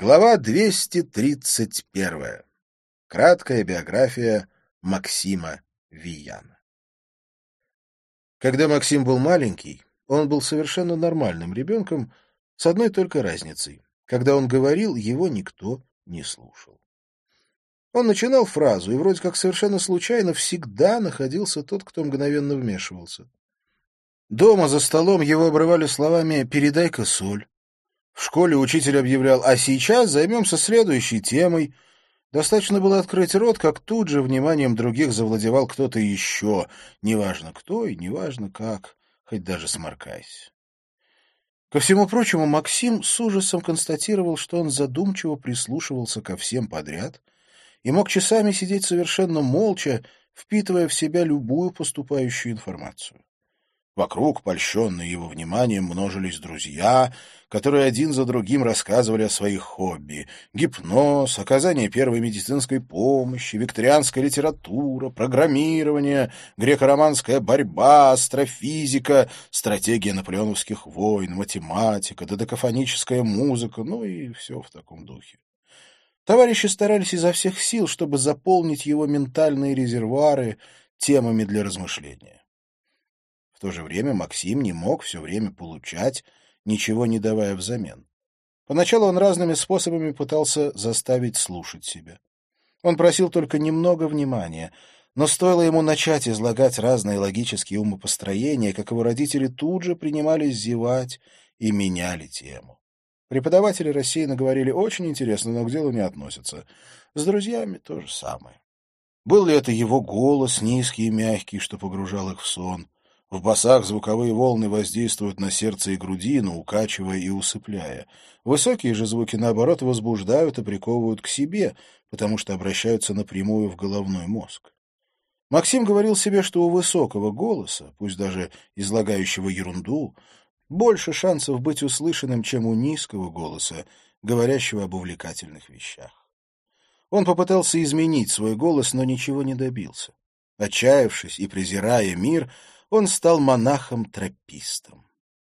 Глава 231. Краткая биография Максима Вияна. Когда Максим был маленький, он был совершенно нормальным ребенком, с одной только разницей. Когда он говорил, его никто не слушал. Он начинал фразу, и вроде как совершенно случайно всегда находился тот, кто мгновенно вмешивался. Дома за столом его обрывали словами «передай-ка соль», в школе учитель объявлял «А сейчас займемся следующей темой». Достаточно было открыть рот, как тут же вниманием других завладевал кто-то еще, неважно кто и неважно как, хоть даже сморкаясь. Ко всему прочему, Максим с ужасом констатировал, что он задумчиво прислушивался ко всем подряд и мог часами сидеть совершенно молча, впитывая в себя любую поступающую информацию. Вокруг, польщенные его вниманием, множились друзья, которые один за другим рассказывали о своих хобби. Гипноз, оказание первой медицинской помощи, викторианская литература, программирование, греко-романская борьба, астрофизика, стратегия наполеоновских войн, математика, додекафоническая музыка, ну и все в таком духе. Товарищи старались изо всех сил, чтобы заполнить его ментальные резервуары темами для размышления. В то же время Максим не мог все время получать, ничего не давая взамен. Поначалу он разными способами пытался заставить слушать себя. Он просил только немного внимания, но стоило ему начать излагать разные логические умопостроения, как его родители тут же принимались зевать и меняли тему. Преподаватели рассеянно говорили «очень интересно, но к делу не относятся». С друзьями то же самое. Был ли это его голос, низкий и мягкий, что погружал их в сон? В басах звуковые волны воздействуют на сердце и грудину, укачивая и усыпляя. Высокие же звуки, наоборот, возбуждают и приковывают к себе, потому что обращаются напрямую в головной мозг. Максим говорил себе, что у высокого голоса, пусть даже излагающего ерунду, больше шансов быть услышанным, чем у низкого голоса, говорящего об увлекательных вещах. Он попытался изменить свой голос, но ничего не добился. Отчаявшись и презирая мир, он стал монахом-тропистом.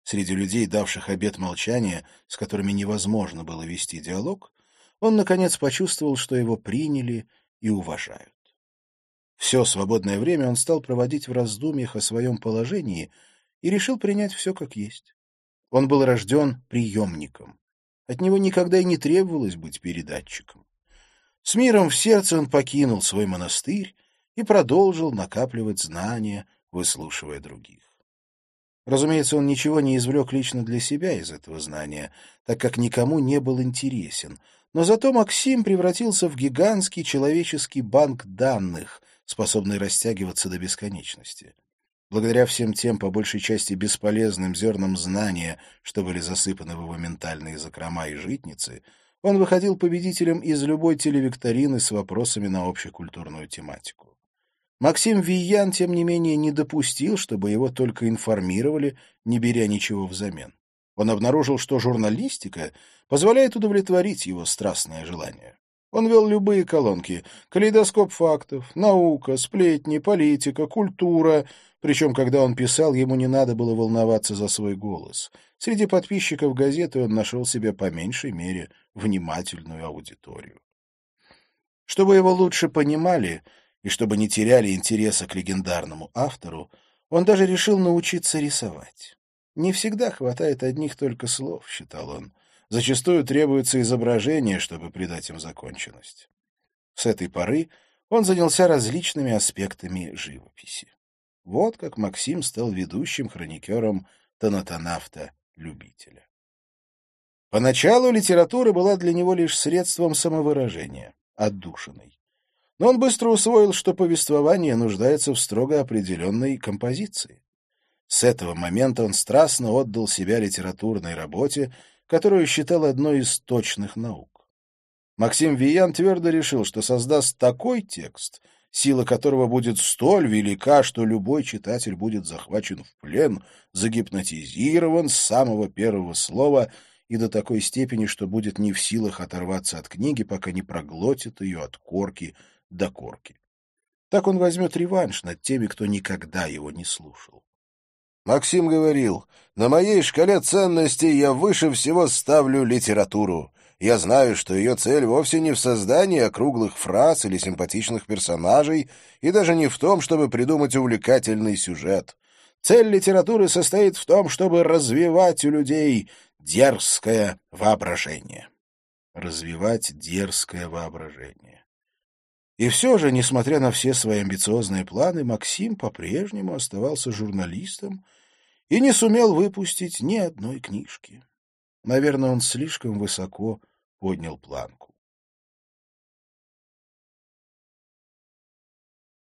Среди людей, давших обет молчания, с которыми невозможно было вести диалог, он, наконец, почувствовал, что его приняли и уважают. Все свободное время он стал проводить в раздумьях о своем положении и решил принять все как есть. Он был рожден приемником. От него никогда и не требовалось быть передатчиком. С миром в сердце он покинул свой монастырь и продолжил накапливать знания выслушивая других. Разумеется, он ничего не извлек лично для себя из этого знания, так как никому не был интересен, но зато Максим превратился в гигантский человеческий банк данных, способный растягиваться до бесконечности. Благодаря всем тем, по большей части бесполезным зернам знания, что были засыпаны в его ментальные закрома и житницы, он выходил победителем из любой телевикторины с вопросами на общекультурную тематику. Максим Виян, тем не менее, не допустил, чтобы его только информировали, не беря ничего взамен. Он обнаружил, что журналистика позволяет удовлетворить его страстное желание. Он вел любые колонки — калейдоскоп фактов, наука, сплетни, политика, культура. Причем, когда он писал, ему не надо было волноваться за свой голос. Среди подписчиков газеты он нашел себе по меньшей мере внимательную аудиторию. Чтобы его лучше понимали, и чтобы не теряли интереса к легендарному автору, он даже решил научиться рисовать. Не всегда хватает одних только слов, считал он. Зачастую требуется изображение, чтобы придать им законченность. С этой поры он занялся различными аспектами живописи. Вот как Максим стал ведущим хроникером Танатонавта-любителя. Поначалу литература была для него лишь средством самовыражения, отдушиной но он быстро усвоил, что повествование нуждается в строго определенной композиции. С этого момента он страстно отдал себя литературной работе, которую считал одной из точных наук. Максим Виян твердо решил, что создаст такой текст, сила которого будет столь велика, что любой читатель будет захвачен в плен, загипнотизирован с самого первого слова и до такой степени, что будет не в силах оторваться от книги, пока не проглотит ее от корки до корки. Так он возьмет реванш над теми, кто никогда его не слушал. Максим говорил, «На моей шкале ценностей я выше всего ставлю литературу. Я знаю, что ее цель вовсе не в создании округлых фраз или симпатичных персонажей, и даже не в том, чтобы придумать увлекательный сюжет. Цель литературы состоит в том, чтобы развивать у людей дерзкое воображение. Развивать дерзкое воображение. И все же, несмотря на все свои амбициозные планы, Максим по-прежнему оставался журналистом и не сумел выпустить ни одной книжки. Наверное, он слишком высоко поднял планку.